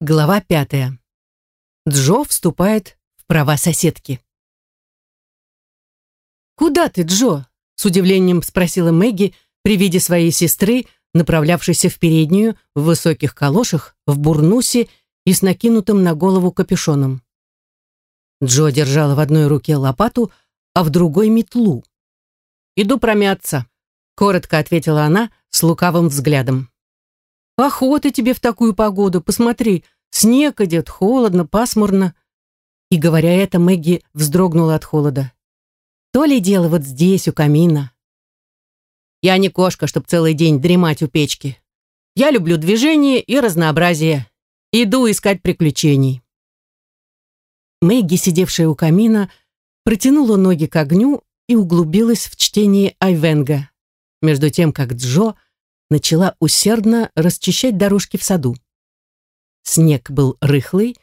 Глава пятая. Джо вступает в права соседки. «Куда ты, Джо?» — с удивлением спросила Мэгги при виде своей сестры, направлявшейся в переднюю, в высоких калошах, в бурнусе и с накинутым на голову капюшоном. Джо держала в одной руке лопату, а в другой метлу. «Иду промяться», — коротко ответила она с лукавым взглядом. «Охота тебе в такую погоду, посмотри, снег идет, холодно, пасмурно». И, говоря это, Мэгги вздрогнула от холода. То ли дело вот здесь, у камина. Я не кошка, чтоб целый день дремать у печки. Я люблю движение и разнообразие. Иду искать приключений. Мэгги, сидевшая у камина, протянула ноги к огню и углубилась в чтение Айвенга, между тем как Джо начала усердно расчищать дорожки в саду. Снег был рыхлый,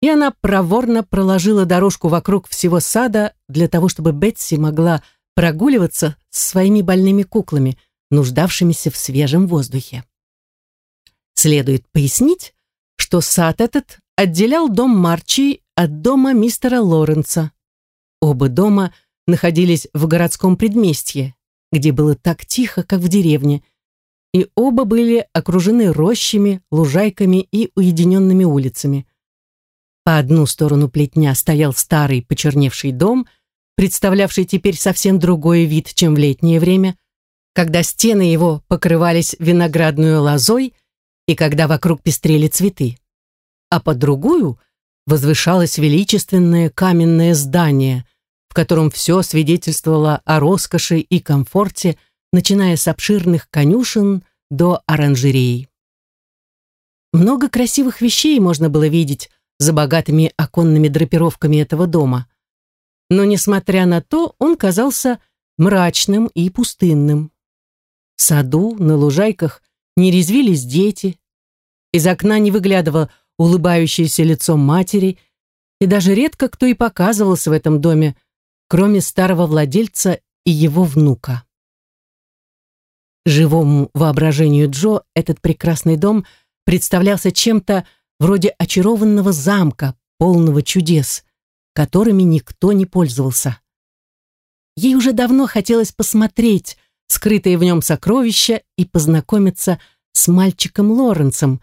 и она проворно проложила дорожку вокруг всего сада для того, чтобы Бетси могла прогуливаться с своими больными куклами, нуждавшимися в свежем воздухе. Следует пояснить, что сад этот отделял дом Марчи от дома мистера Лоренса. Оба дома находились в городском предместье, где было так тихо, как в деревне, и оба были окружены рощами, лужайками и уединенными улицами. По одну сторону плетня стоял старый почерневший дом, представлявший теперь совсем другой вид, чем в летнее время, когда стены его покрывались виноградную лозой и когда вокруг пестрели цветы. А по другую возвышалось величественное каменное здание, в котором все свидетельствовало о роскоши и комфорте, начиная с обширных конюшен до оранжерей. Много красивых вещей можно было видеть за богатыми оконными драпировками этого дома. Но, несмотря на то, он казался мрачным и пустынным. В саду, на лужайках не резвились дети, из окна не выглядывало улыбающееся лицо матери, и даже редко кто и показывался в этом доме, кроме старого владельца и его внука. Живому воображению Джо этот прекрасный дом представлялся чем-то вроде очарованного замка, полного чудес, которыми никто не пользовался. Ей уже давно хотелось посмотреть скрытые в нем сокровища и познакомиться с мальчиком Лоренсом,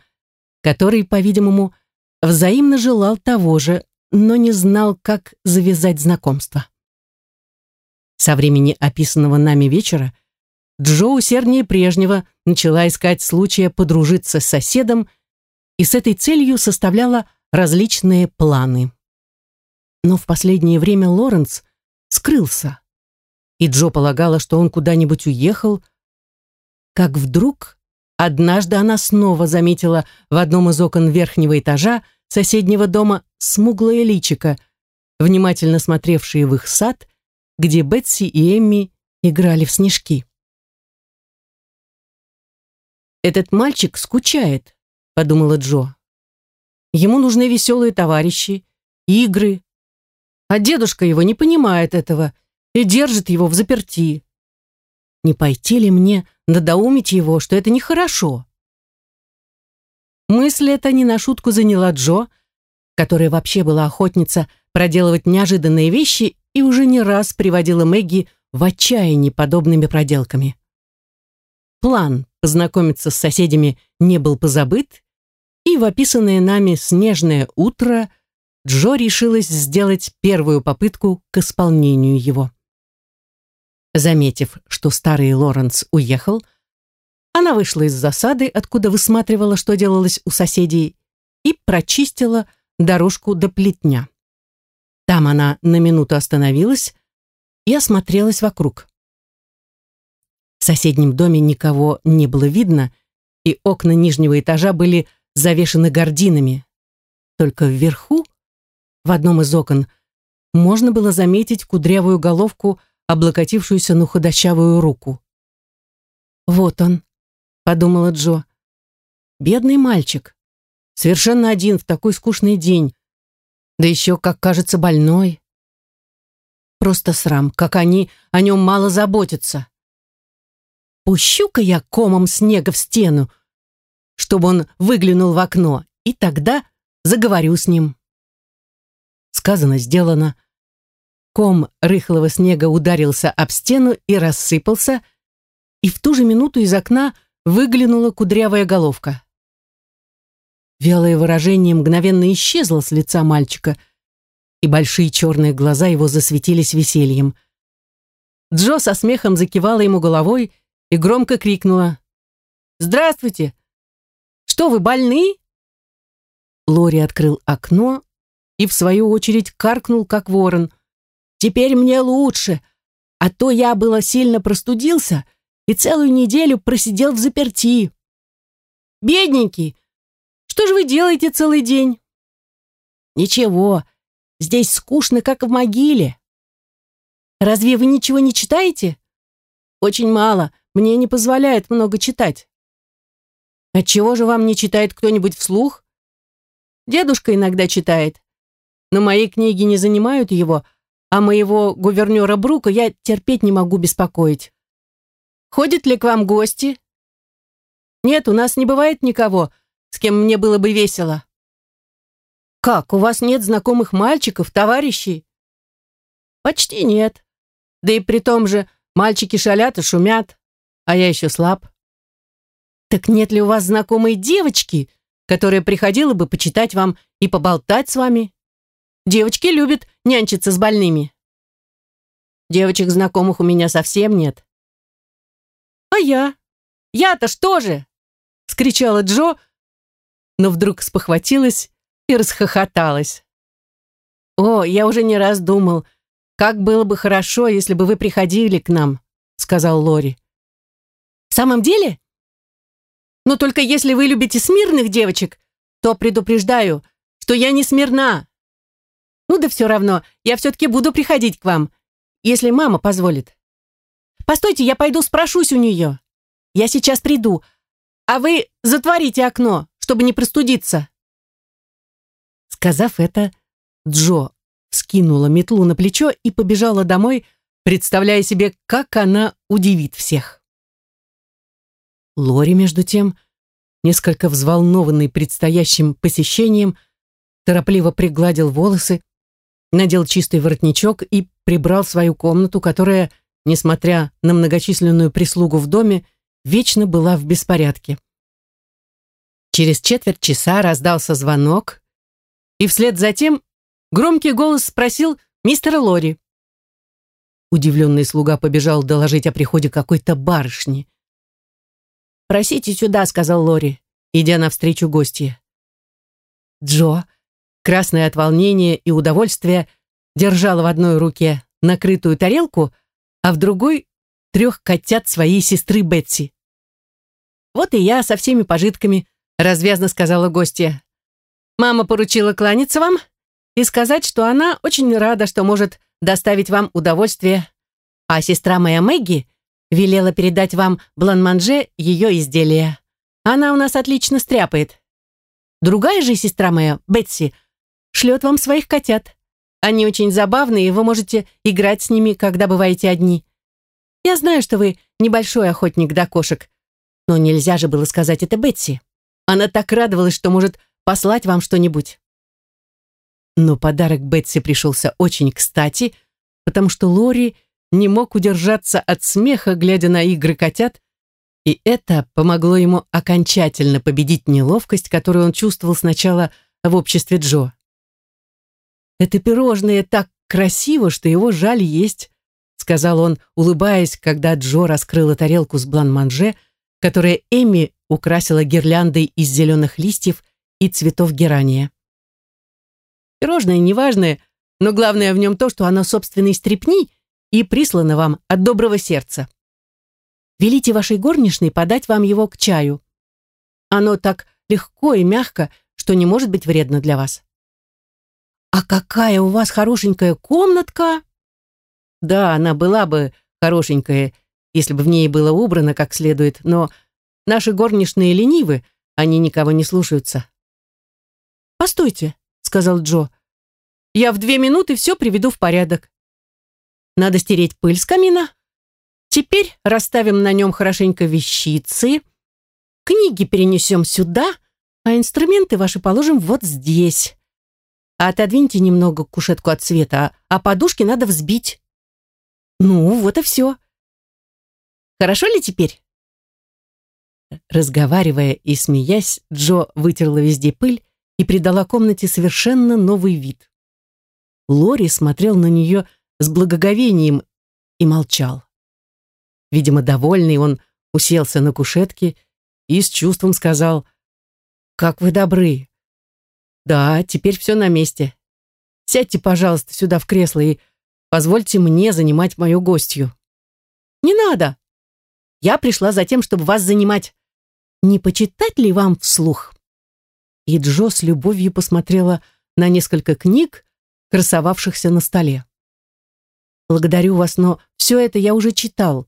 который, по-видимому, взаимно желал того же, но не знал, как завязать знакомство. Со времени описанного нами вечера Джо усерднее прежнего начала искать случая подружиться с соседом и с этой целью составляла различные планы. Но в последнее время Лоренс скрылся, и Джо полагала, что он куда-нибудь уехал, как вдруг однажды она снова заметила в одном из окон верхнего этажа соседнего дома смуглое личико, внимательно смотревшее в их сад, где Бетси и Эмми играли в снежки. «Этот мальчик скучает», — подумала Джо. «Ему нужны веселые товарищи, игры. А дедушка его не понимает этого и держит его в заперти. Не пойти ли мне надоумить его, что это нехорошо?» Мысль эта не на шутку заняла Джо, которая вообще была охотница проделывать неожиданные вещи и уже не раз приводила Мэгги в отчаяние подобными проделками. План познакомиться с соседями не был позабыт, и в описанное нами снежное утро Джо решилась сделать первую попытку к исполнению его. Заметив, что старый Лоренс уехал, она вышла из засады, откуда высматривала, что делалось у соседей, и прочистила дорожку до плетня. Там она на минуту остановилась и осмотрелась вокруг. В соседнем доме никого не было видно, и окна нижнего этажа были завешены гардинами. Только вверху, в одном из окон, можно было заметить кудрявую головку, облокотившуюся на худощавую руку. «Вот он», — подумала Джо. «Бедный мальчик. Совершенно один в такой скучный день. Да еще, как кажется, больной. Просто срам, как они о нем мало заботятся. Пущу-ка я комом снега в стену, чтобы он выглянул в окно, и тогда заговорю с ним. Сказано, сделано. Ком рыхлого снега ударился об стену и рассыпался, и в ту же минуту из окна выглянула кудрявая головка. Вялое выражение мгновенно исчезло с лица мальчика, и большие черные глаза его засветились весельем. Джо со смехом закивала ему головой и громко крикнула. «Здравствуйте! Что, вы больны?» Лори открыл окно и, в свою очередь, каркнул, как ворон. «Теперь мне лучше, а то я было сильно простудился и целую неделю просидел в заперти». «Бедненький, что же вы делаете целый день?» «Ничего, здесь скучно, как в могиле». «Разве вы ничего не читаете?» «Очень мало, мне не позволяет много читать». «Отчего же вам не читает кто-нибудь вслух?» «Дедушка иногда читает, но мои книги не занимают его, а моего гувернера Брука я терпеть не могу беспокоить. Ходят ли к вам гости? Нет, у нас не бывает никого, с кем мне было бы весело. Как, у вас нет знакомых мальчиков, товарищей? Почти нет. Да и при том же мальчики шалят и шумят, а я еще слаб. Так нет ли у вас знакомой девочки, которая приходила бы почитать вам и поболтать с вами? Девочки любят нянчиться с больными. Девочек знакомых у меня совсем нет. А я? Я-то что же? Скричала Джо, но вдруг спохватилась и расхохоталась. О, я уже не раз думал, как было бы хорошо, если бы вы приходили к нам, сказал Лори. В самом деле? Но только если вы любите смирных девочек, то предупреждаю, что я не смирна. Ну да все равно, я все-таки буду приходить к вам, если мама позволит. Постойте, я пойду спрошусь у нее. Я сейчас приду, а вы затворите окно, чтобы не простудиться. Сказав это, Джо скинула метлу на плечо и побежала домой, представляя себе, как она удивит всех. Лори, между тем, несколько взволнованный предстоящим посещением, торопливо пригладил волосы, надел чистый воротничок и прибрал свою комнату, которая, несмотря на многочисленную прислугу в доме, вечно была в беспорядке. Через четверть часа раздался звонок, и вслед за тем громкий голос спросил мистера Лори. Удивленный слуга побежал доложить о приходе какой-то барышни. «Просите сюда», — сказал Лори, идя навстречу гостье. Джо красная от волнения и удовольствия, держала в одной руке накрытую тарелку, а в другой — трех котят своей сестры Бетси. «Вот и я со всеми пожитками», — развязно сказала гостья. «Мама поручила кланяться вам и сказать, что она очень рада, что может доставить вам удовольствие, а сестра моя Мэгги велела передать вам бланманже ее изделия. Она у нас отлично стряпает. Другая же сестра моя, Бетси, шлет вам своих котят. Они очень забавные, и вы можете играть с ними, когда бываете одни. Я знаю, что вы небольшой охотник до кошек, но нельзя же было сказать это Бетси. Она так радовалась, что может послать вам что-нибудь. Но подарок Бетси пришелся очень кстати, потому что Лори не мог удержаться от смеха, глядя на игры котят, и это помогло ему окончательно победить неловкость, которую он чувствовал сначала в обществе Джо. Это пирожное так красиво, что его жаль есть», сказал он, улыбаясь, когда Джо раскрыла тарелку с блан-манже, которая Эми украсила гирляндой из зеленых листьев и цветов герания. Пирожное неважное, но главное в нем то, что оно собственной стрепни и прислано вам от доброго сердца. Велите вашей горничной подать вам его к чаю. Оно так легко и мягко, что не может быть вредно для вас. «А какая у вас хорошенькая комнатка!» Да, она была бы хорошенькая, если бы в ней было убрано как следует, но наши горничные ленивы, они никого не слушаются. «Постойте», — сказал Джо, — «я в две минуты все приведу в порядок. Надо стереть пыль с камина. Теперь расставим на нем хорошенько вещицы, книги перенесем сюда, А инструменты ваши положим вот здесь. А отодвиньте немного кушетку от света, а, подушки надо взбить. Ну, вот и все. Хорошо ли теперь? Разговаривая и смеясь, Джо вытерла везде пыль и придала комнате совершенно новый вид. Лори смотрел на нее с благоговением и молчал. Видимо, довольный, он уселся на кушетке и с чувством сказал «Как вы добры!» «Да, теперь все на месте. Сядьте, пожалуйста, сюда в кресло и позвольте мне занимать мою гостью». «Не надо! Я пришла за тем, чтобы вас занимать. Не почитать ли вам вслух?» И Джо с любовью посмотрела на несколько книг, красовавшихся на столе. «Благодарю вас, но все это я уже читал.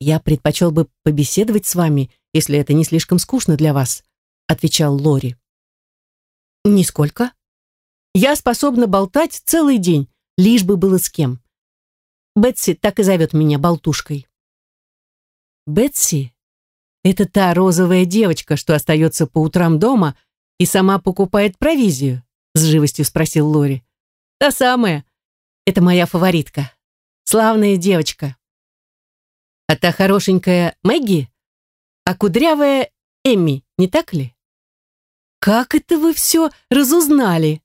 Я предпочел бы побеседовать с вами, если это не слишком скучно для вас», отвечал Лори. «Нисколько. Я способна болтать целый день, лишь бы было с кем. Бетси так и зовет меня болтушкой». Бетси — это та розовая девочка, что остается по утрам дома и сама покупает провизию, с живостью спросил Лори. Та самая. Это моя фаворитка. Славная девочка. А та хорошенькая Мэгги? А кудрявая Эмми, не так ли? Как это вы все разузнали?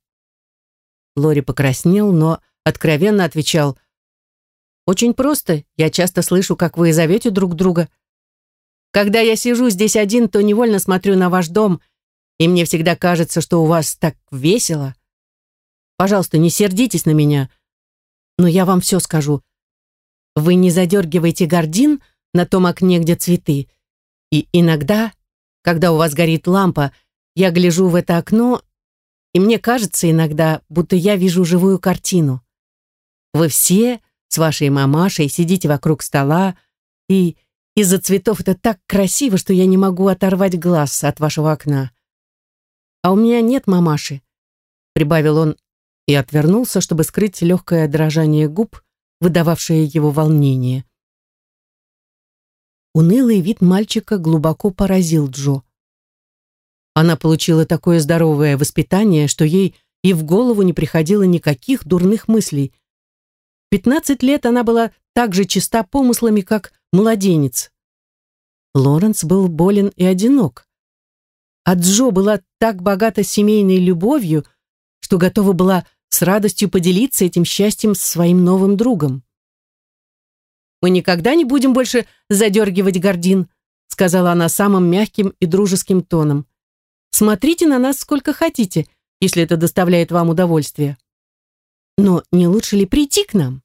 Лори покраснел, но откровенно отвечал. Очень просто. Я часто слышу, как вы зовете друг друга. Когда я сижу здесь один, то невольно смотрю на ваш дом, и мне всегда кажется, что у вас так весело. Пожалуйста, не сердитесь на меня, но я вам все скажу. Вы не задергиваете гардин на том окне, где цветы. И иногда, когда у вас горит лампа, я гляжу в это окно, и мне кажется иногда, будто я вижу живую картину. Вы все с вашей мамашей сидите вокруг стола, и из-за цветов это так красиво, что я не могу оторвать глаз от вашего окна. А у меня нет мамаши, прибавил он и отвернулся, чтобы скрыть легкое дрожание губ, выдававшее его волнение. Унылый вид мальчика глубоко поразил Джо. Она получила такое здоровое воспитание, что ей и в голову не приходило никаких дурных мыслей. В пятнадцать лет она была так же чиста помыслами, как младенец. Лоренс был болен и одинок. А Джо была так богата семейной любовью, что готова была с радостью поделиться этим счастьем с своим новым другом. «Мы никогда не будем больше задергивать гордин», сказала она самым мягким и дружеским тоном. «Смотрите на нас сколько хотите, если это доставляет вам удовольствие. Но не лучше ли прийти к нам?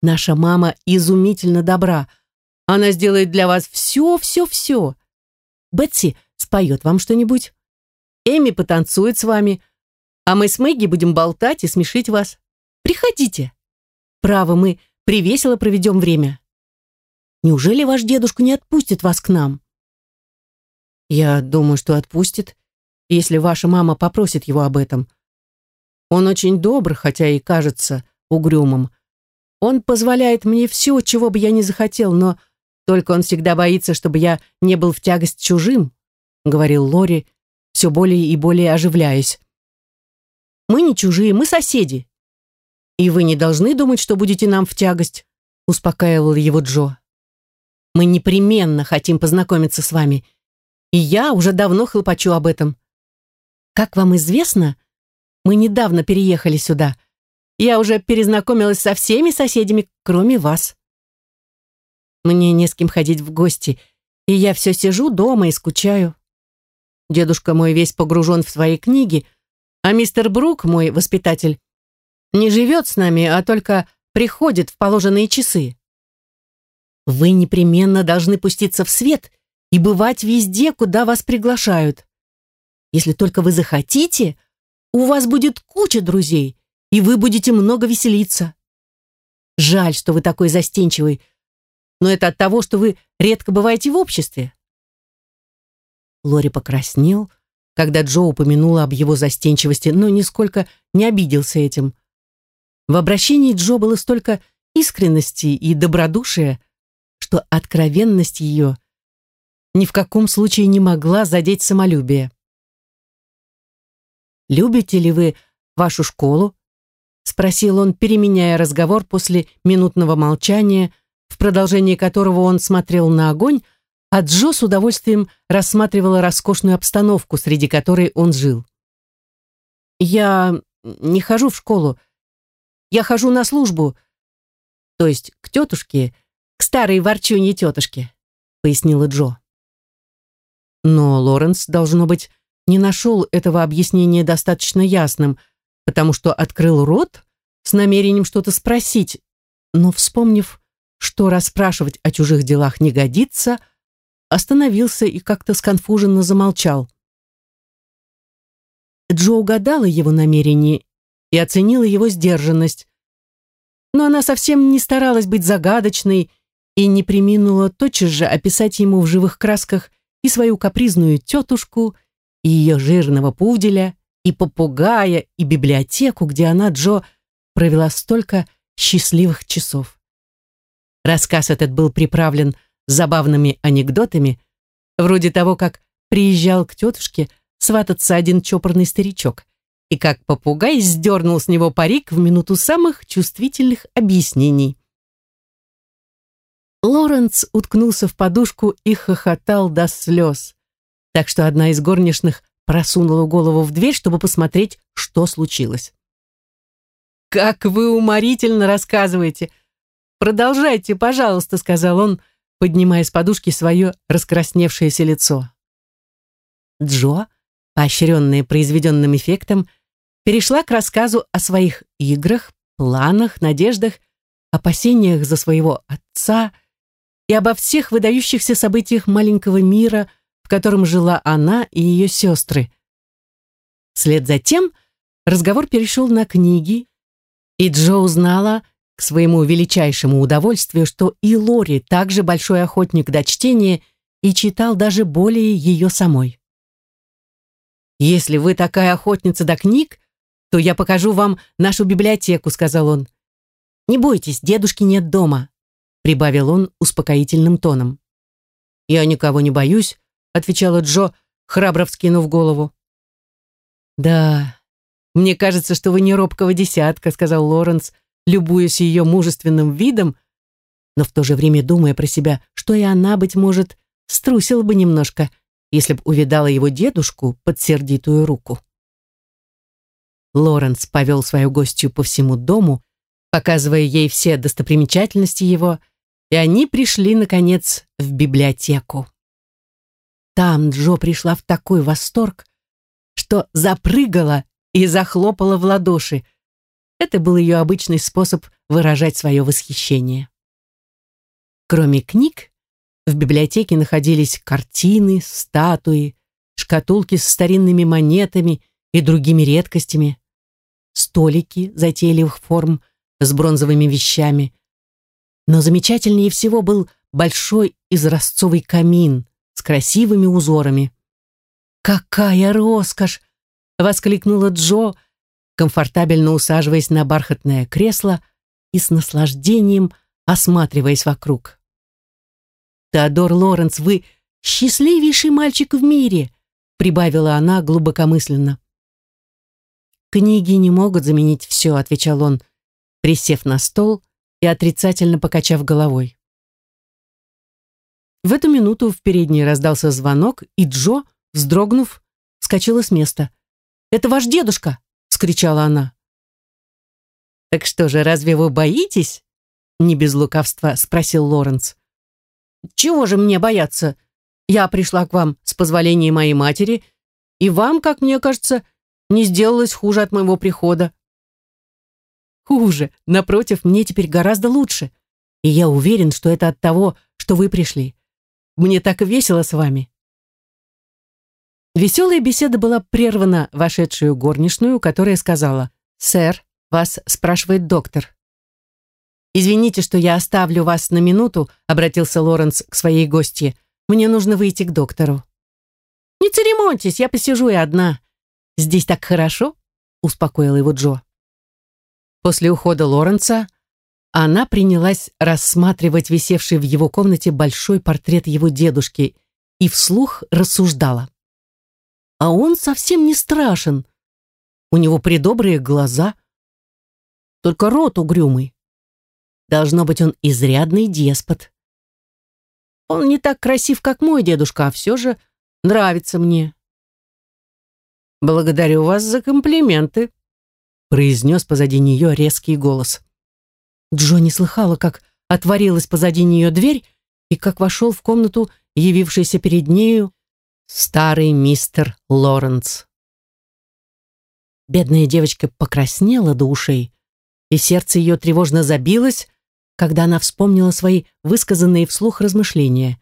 Наша мама изумительно добра. Она сделает для вас все, все, все. Бетси споет вам что-нибудь. Эми потанцует с вами, а мы с Мэгги будем болтать и смешить вас. Приходите. Право, мы привесело проведем время. Неужели ваш дедушка не отпустит вас к нам? Я думаю, что отпустит, если ваша мама попросит его об этом. Он очень добр, хотя и кажется угрюмым. Он позволяет мне все, чего бы я не захотел, но только он всегда боится, чтобы я не был в тягость чужим, говорил Лори, все более и более оживляясь. Мы не чужие, мы соседи. И вы не должны думать, что будете нам в тягость, успокаивал его Джо. Мы непременно хотим познакомиться с вами, и я уже давно хлопочу об этом. Как вам известно, мы недавно переехали сюда. Я уже перезнакомилась со всеми соседями, кроме вас. Мне не с кем ходить в гости, и я все сижу дома и скучаю. Дедушка мой весь погружен в свои книги, а мистер Брук, мой воспитатель, не живет с нами, а только приходит в положенные часы. Вы непременно должны пуститься в свет и бывать везде, куда вас приглашают. Если только вы захотите, у вас будет куча друзей, и вы будете много веселиться. Жаль, что вы такой застенчивый, но это от того, что вы редко бываете в обществе. Лори покраснел, когда Джо упомянула об его застенчивости, но нисколько не обиделся этим. В обращении Джо было столько искренности и добродушия, что откровенность ее ни в каком случае не могла задеть самолюбие. «Любите ли вы вашу школу?» — спросил он, переменяя разговор после минутного молчания, в продолжении которого он смотрел на огонь, а Джо с удовольствием рассматривала роскошную обстановку, среди которой он жил. «Я не хожу в школу. Я хожу на службу, то есть к тетушке, к старой ворчуньей тетушке», — пояснила Джо. Но Лоренс, должно быть, не нашел этого объяснения достаточно ясным, потому что открыл рот с намерением что-то спросить, но, вспомнив, что расспрашивать о чужих делах не годится, остановился и как-то сконфуженно замолчал. Джо угадала его намерение и оценила его сдержанность, но она совсем не старалась быть загадочной и не приминула тотчас же описать ему в живых красках и свою капризную тетушку, и ее жирного пуделя, и попугая, и библиотеку, где она, Джо, провела столько счастливых часов. Рассказ этот был приправлен забавными анекдотами, вроде того, как приезжал к тетушке свататься один чопорный старичок, и как попугай сдернул с него парик в минуту самых чувствительных объяснений. Лоренц уткнулся в подушку и хохотал до слез, так что одна из горничных просунула голову в дверь, чтобы посмотреть, что случилось. «Как вы уморительно рассказываете! Продолжайте, пожалуйста», — сказал он, поднимая с подушки свое раскрасневшееся лицо. Джо, поощренная произведенным эффектом, перешла к рассказу о своих играх, планах, надеждах, опасениях за своего отца и обо всех выдающихся событиях маленького мира, в котором жила она и ее сестры. Вслед за тем разговор перешел на книги, и Джо узнала, своему величайшему удовольствию, что и Лори также большой охотник до чтения и читал даже более ее самой. «Если вы такая охотница до книг, то я покажу вам нашу библиотеку», — сказал он. «Не бойтесь, дедушки нет дома прибавил он успокоительным тоном. «Я никого не боюсь», — отвечала Джо, храбро вскинув голову. «Да, мне кажется, что вы не робкого десятка», — сказал Лоренс, любуясь ее мужественным видом, но в то же время думая про себя, что и она, быть может, струсила бы немножко, если б увидала его дедушку под сердитую руку. Лоренс повел свою гостью по всему дому, показывая ей все достопримечательности его, и они пришли, наконец, в библиотеку. Там Джо пришла в такой восторг, что запрыгала и захлопала в ладоши. Это был ее обычный способ выражать свое восхищение. Кроме книг, в библиотеке находились картины, статуи, шкатулки с старинными монетами и другими редкостями, столики затейливых форм с бронзовыми вещами, но замечательнее всего был большой изразцовый камин с красивыми узорами. «Какая роскошь!» — воскликнула Джо, комфортабельно усаживаясь на бархатное кресло и с наслаждением осматриваясь вокруг. «Теодор Лоренс, вы счастливейший мальчик в мире!» — прибавила она глубокомысленно. «Книги не могут заменить все», — отвечал он, присев на стол и отрицательно покачав головой. В эту минуту в передней раздался звонок, и Джо, вздрогнув, вскочила с места. «Это ваш дедушка!» — скричала она. «Так что же, разве вы боитесь?» — не без лукавства спросил Лоренс. «Чего же мне бояться? Я пришла к вам с позволения моей матери, и вам, как мне кажется, не сделалось хуже от моего прихода хуже. Напротив, мне теперь гораздо лучше. И я уверен, что это от того, что вы пришли. Мне так весело с вами. Веселая беседа была прервана вошедшую горничную, которая сказала, «Сэр, вас спрашивает доктор». «Извините, что я оставлю вас на минуту», обратился Лоренс к своей гостье. «Мне нужно выйти к доктору». «Не церемоньтесь, я посижу и одна. Здесь так хорошо», успокоила его Джо. После ухода Лоренца она принялась рассматривать висевший в его комнате большой портрет его дедушки и вслух рассуждала. А он совсем не страшен. У него придобрые глаза, только рот угрюмый. Должно быть, он изрядный деспот. Он не так красив, как мой дедушка, а все же нравится мне. «Благодарю вас за комплименты», — произнес позади нее резкий голос. Джо не слыхала, как отворилась позади нее дверь и как вошел в комнату явившийся перед нею старый мистер Лоренс. Бедная девочка покраснела до ушей, и сердце ее тревожно забилось, когда она вспомнила свои высказанные вслух размышления.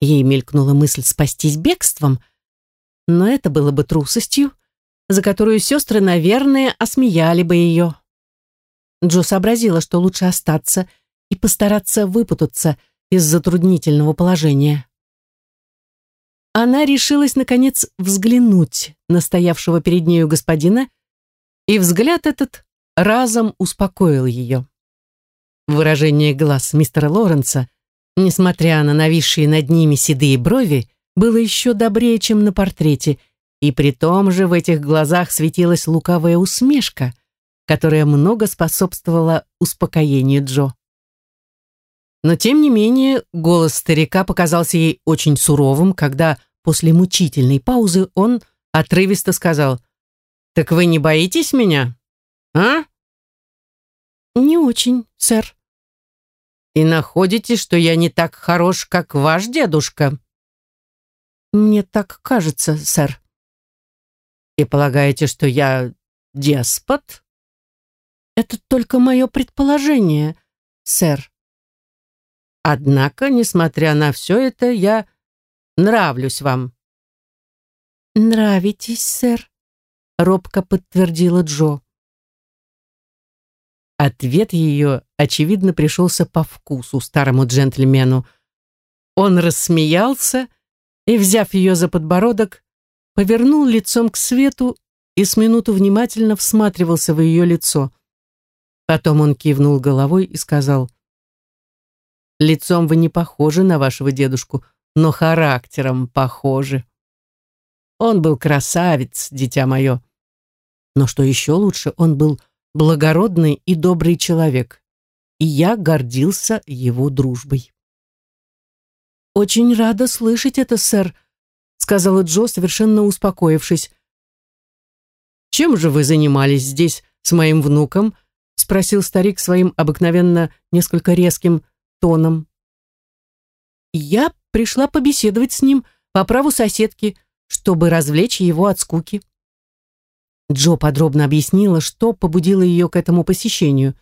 Ей мелькнула мысль спастись бегством — но это было бы трусостью, за которую сестры, наверное, осмеяли бы ее. Джо сообразила, что лучше остаться и постараться выпутаться из затруднительного положения. Она решилась, наконец, взглянуть на стоявшего перед нею господина, и взгляд этот разом успокоил ее. Выражение глаз мистера Лоренса, несмотря на нависшие над ними седые брови, было еще добрее, чем на портрете, и при том же в этих глазах светилась лукавая усмешка, которая много способствовала успокоению Джо. Но тем не менее голос старика показался ей очень суровым, когда после мучительной паузы он отрывисто сказал «Так вы не боитесь меня? А?» «Не очень, сэр». «И находите, что я не так хорош, как ваш дедушка?» Мне так кажется, сэр. И полагаете, что я деспот? Это только мое предположение, сэр. Однако, несмотря на все это, я нравлюсь вам. Нравитесь, сэр, робко подтвердила Джо. Ответ ее, очевидно, пришелся по вкусу старому джентльмену. Он рассмеялся и, взяв ее за подбородок, повернул лицом к свету и с минуту внимательно всматривался в ее лицо. Потом он кивнул головой и сказал, «Лицом вы не похожи на вашего дедушку, но характером похожи. Он был красавец, дитя мое. Но что еще лучше, он был благородный и добрый человек, и я гордился его дружбой. «Очень рада слышать это, сэр», сказала Джо, совершенно успокоившись. «Чем же вы занимались здесь с моим внуком?» спросил старик своим обыкновенно несколько резким тоном. «Я пришла побеседовать с ним по праву соседки, чтобы развлечь его от скуки». Джо подробно объяснила, что побудило ее к этому посещению.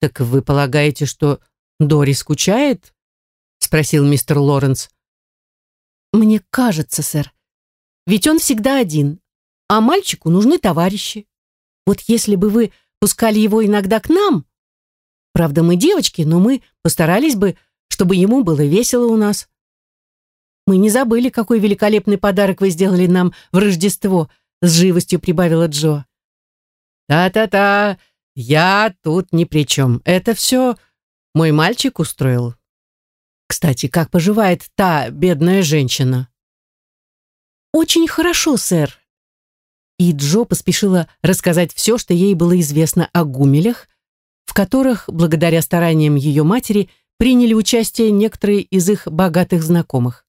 «Так вы полагаете, что Дори скучает?» спросил мистер Лоренс. «Мне кажется, сэр. Ведь он всегда один, а мальчику нужны товарищи. Вот если бы вы пускали его иногда к нам... Правда, мы девочки, но мы постарались бы, чтобы ему было весело у нас. Мы не забыли, какой великолепный подарок вы сделали нам в Рождество», с живостью прибавила Джо. «Та-та-та, я тут ни при чем. Это все мой мальчик устроил. Кстати, как поживает та бедная женщина? Очень хорошо, сэр. И Джо поспешила рассказать все, что ей было известно о гумелях, в которых, благодаря стараниям ее матери, приняли участие некоторые из их богатых знакомых.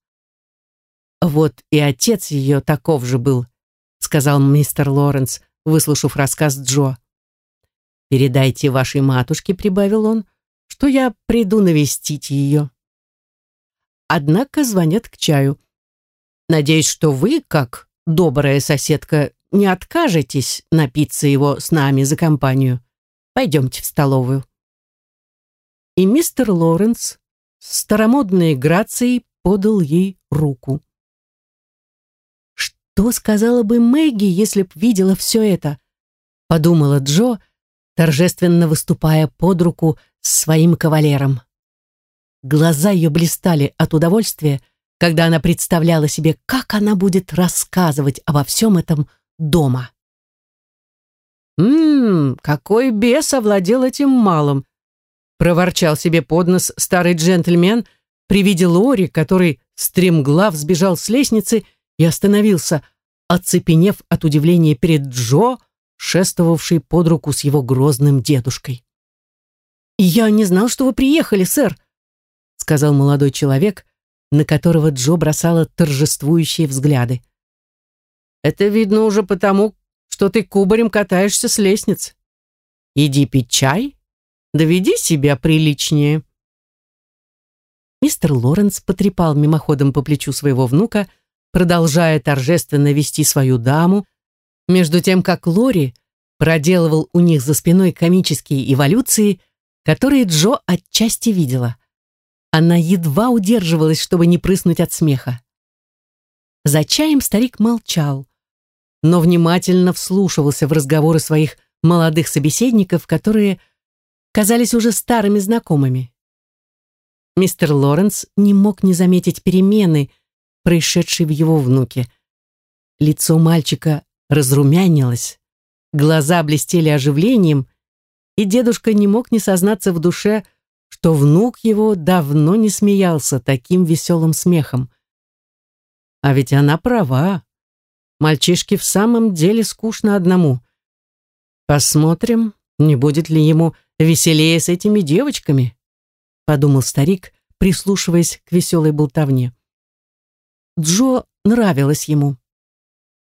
«Вот и отец ее таков же был», сказал мистер Лоренс, выслушав рассказ Джо. «Передайте вашей матушке», — прибавил он, «что я приду навестить ее» однако звонят к чаю. Надеюсь, что вы, как добрая соседка, не откажетесь напиться его с нами за компанию. Пойдемте в столовую. И мистер Лоренс старомодной грацией подал ей руку. Что сказала бы Мэгги, если б видела все это? Подумала Джо, торжественно выступая под руку с своим кавалером. Глаза ее блистали от удовольствия, когда она представляла себе, как она будет рассказывать обо всем этом дома. «Ммм, какой бес овладел этим малым!» проворчал себе под нос старый джентльмен при виде Лори, который стремглав сбежал с лестницы и остановился, оцепенев от удивления перед Джо, шествовавший под руку с его грозным дедушкой. «Я не знал, что вы приехали, сэр», сказал молодой человек, на которого Джо бросала торжествующие взгляды. «Это видно уже потому, что ты кубарем катаешься с лестниц. Иди пить чай, доведи себя приличнее». Мистер Лоренс потрепал мимоходом по плечу своего внука, продолжая торжественно вести свою даму, между тем как Лори проделывал у них за спиной комические эволюции, которые Джо отчасти видела. Она едва удерживалась, чтобы не прыснуть от смеха. За чаем старик молчал, но внимательно вслушивался в разговоры своих молодых собеседников, которые казались уже старыми знакомыми. Мистер Лоренс не мог не заметить перемены, происшедшей в его внуке. Лицо мальчика разрумянилось, глаза блестели оживлением, и дедушка не мог не сознаться в душе, что внук его давно не смеялся таким веселым смехом. А ведь она права. Мальчишке в самом деле скучно одному. Посмотрим, не будет ли ему веселее с этими девочками, подумал старик, прислушиваясь к веселой болтовне. Джо нравилась ему.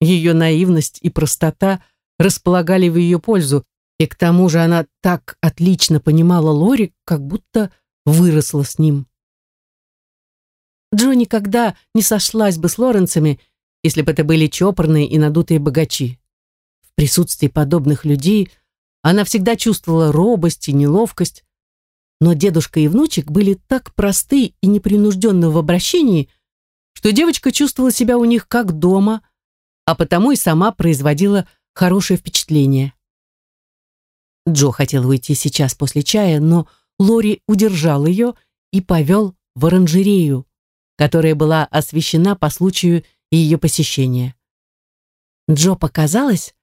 Ее наивность и простота располагали в ее пользу, и к тому же она так отлично понимала Лори, как будто выросла с ним. Джо никогда не сошлась бы с Лоренцами, если бы это были чопорные и надутые богачи. В присутствии подобных людей она всегда чувствовала робость и неловкость, но дедушка и внучек были так просты и непринужденны в обращении, что девочка чувствовала себя у них как дома, а потому и сама производила хорошее впечатление. Джо хотел уйти сейчас после чая, но Лори удержал ее и повел в оранжерею, которая была освещена по случаю ее посещения. Джо показалось,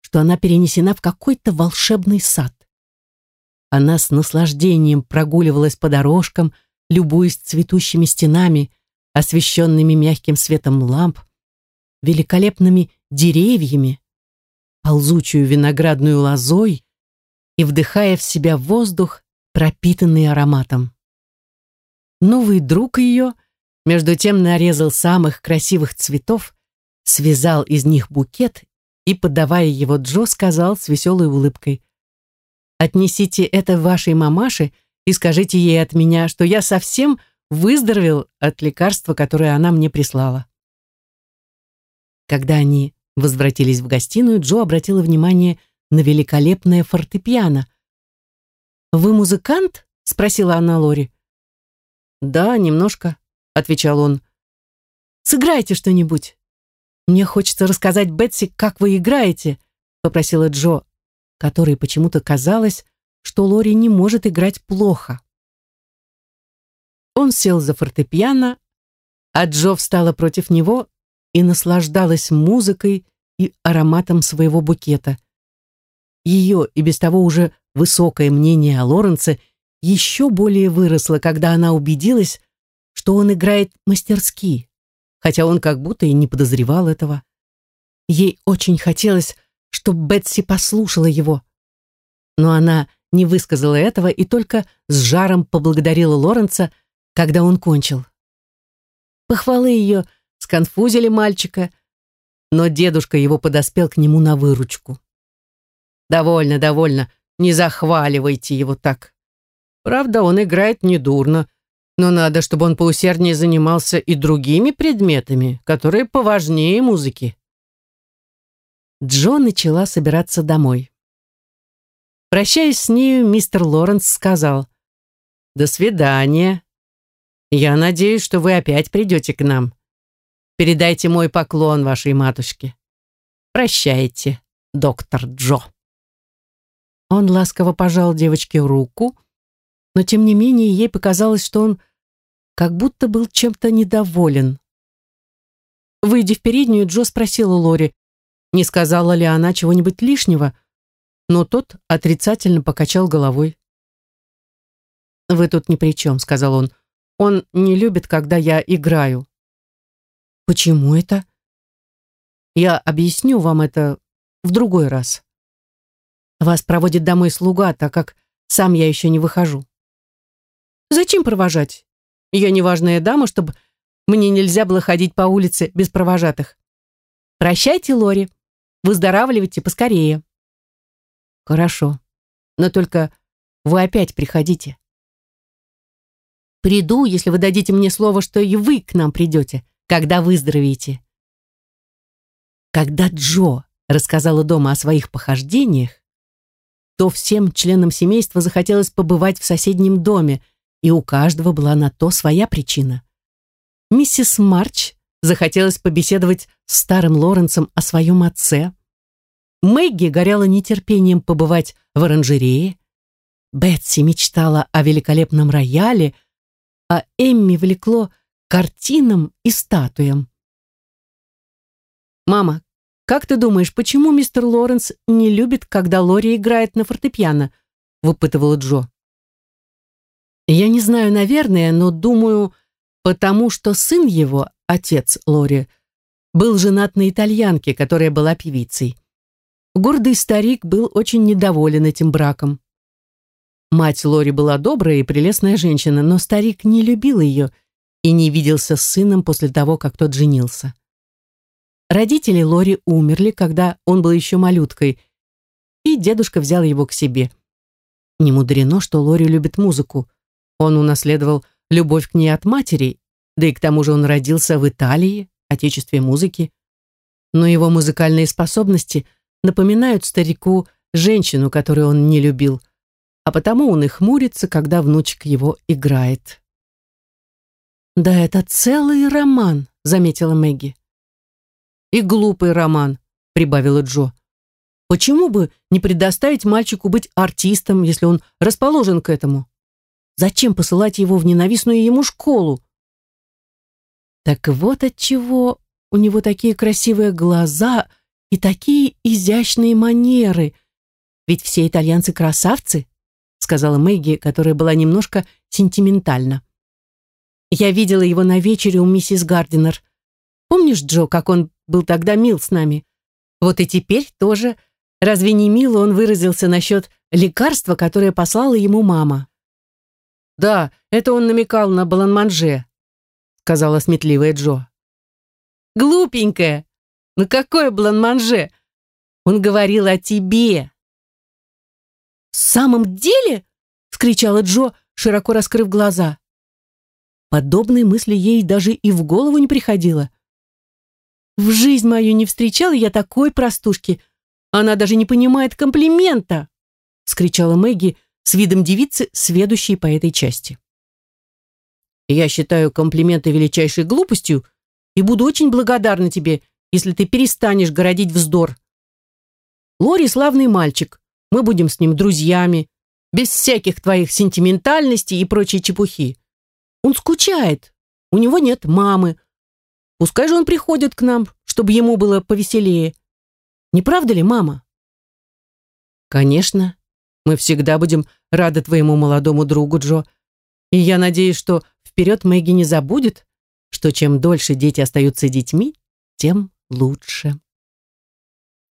что она перенесена в какой-то волшебный сад. Она с наслаждением прогуливалась по дорожкам, любуясь цветущими стенами, освещенными мягким светом ламп, великолепными деревьями, ползучую виноградную лозой и вдыхая в себя воздух, пропитанный ароматом. Новый друг ее, между тем, нарезал самых красивых цветов, связал из них букет и, подавая его Джо, сказал с веселой улыбкой, «Отнесите это вашей мамаше и скажите ей от меня, что я совсем выздоровел от лекарства, которое она мне прислала». Когда они возвратились в гостиную, Джо обратила внимание на великолепное фортепиано. «Вы музыкант?» — спросила она Лори. «Да, немножко», — отвечал он. «Сыграйте что-нибудь. Мне хочется рассказать Бетси, как вы играете», — попросила Джо, которой почему-то казалось, что Лори не может играть плохо. Он сел за фортепиано, а Джо встала против него и наслаждалась музыкой и ароматом своего букета. Ее и без того уже высокое мнение о Лоренце еще более выросло, когда она убедилась, что он играет мастерски, хотя он как будто и не подозревал этого. Ей очень хотелось, чтобы Бетси послушала его. Но она не высказала этого и только с жаром поблагодарила Лоренца, когда он кончил. Похвалы ее – сконфузили мальчика, но дедушка его подоспел к нему на выручку. «Довольно, довольно, не захваливайте его так. Правда, он играет недурно, но надо, чтобы он поусерднее занимался и другими предметами, которые поважнее музыки». Джо начала собираться домой. Прощаясь с нею, мистер Лоренс сказал, «До свидания. Я надеюсь, что вы опять придете к нам. Передайте мой поклон вашей матушке. Прощайте, доктор Джо. Он ласково пожал девочке руку, но тем не менее ей показалось, что он как будто был чем-то недоволен. Выйдя в переднюю, Джо спросила Лори, не сказала ли она чего-нибудь лишнего, но тот отрицательно покачал головой. «Вы тут ни при чем», — сказал он. Он не любит, когда я играю. Почему это? Я объясню вам это в другой раз. Вас проводит домой слуга, так как сам я еще не выхожу. Зачем провожать? Я неважная дама, чтобы мне нельзя было ходить по улице без провожатых. Прощайте, Лори. Выздоравливайте поскорее. Хорошо. Но только вы опять приходите. Приду, если вы дадите мне слово, что и вы к нам придете, когда выздоровеете. Когда Джо рассказала дома о своих похождениях, то всем членам семейства захотелось побывать в соседнем доме, и у каждого была на то своя причина. Миссис Марч захотелось побеседовать с старым Лоренсом о своем отце. Мэгги горела нетерпением побывать в оранжерее. Бетси мечтала о великолепном рояле, а Эмми влекло картинам и статуям. «Мама, как ты думаешь, почему мистер Лоренс не любит, когда Лори играет на фортепиано?» выпытывала Джо. «Я не знаю, наверное, но думаю, потому что сын его, отец Лори, был женат на итальянке, которая была певицей. Гордый старик был очень недоволен этим браком. Мать Лори была добрая и прелестная женщина, но старик не любил ее и не виделся с сыном после того, как тот женился. Родители Лори умерли, когда он был еще малюткой, и дедушка взял его к себе. Не мудрено, что Лори любит музыку. Он унаследовал любовь к ней от матери, да и к тому же он родился в Италии, отечестве музыки. Но его музыкальные способности напоминают старику женщину, которую он не любил – а потому он и хмурится, когда внучек его играет. «Да это целый роман», — заметила Мэгги. «И глупый роман», — прибавила Джо. «Почему бы не предоставить мальчику быть артистом, если он расположен к этому? Зачем посылать его в ненавистную ему школу?» Так вот от чего у него такие красивые глаза и такие изящные манеры. Ведь все итальянцы красавцы сказала Мэгги, которая была немножко сентиментальна. Я видела его на вечере у миссис Гардинер. Помнишь, Джо, как он был тогда мил с нами? Вот и теперь тоже. Разве не мило он выразился насчет лекарства, которое послала ему мама? Да, это он намекал на баланманже, сказала сметливая Джо. Глупенькая. Ну какое бланманже? Он говорил о тебе. «В самом деле?» — вскричала Джо, широко раскрыв глаза. Подобные мысли ей даже и в голову не приходило. «В жизнь мою не встречала я такой простушки. Она даже не понимает комплимента!» — скричала Мэгги с видом девицы, сведущей по этой части. «Я считаю комплименты величайшей глупостью и буду очень благодарна тебе, если ты перестанешь городить вздор. Лори славный мальчик, мы будем с ним друзьями, без всяких твоих сентиментальностей и прочей чепухи. Он скучает, у него нет мамы. Пускай же он приходит к нам, чтобы ему было повеселее. Не правда ли, мама? Конечно, мы всегда будем рады твоему молодому другу, Джо. И я надеюсь, что вперед Мэгги не забудет, что чем дольше дети остаются детьми, тем лучше.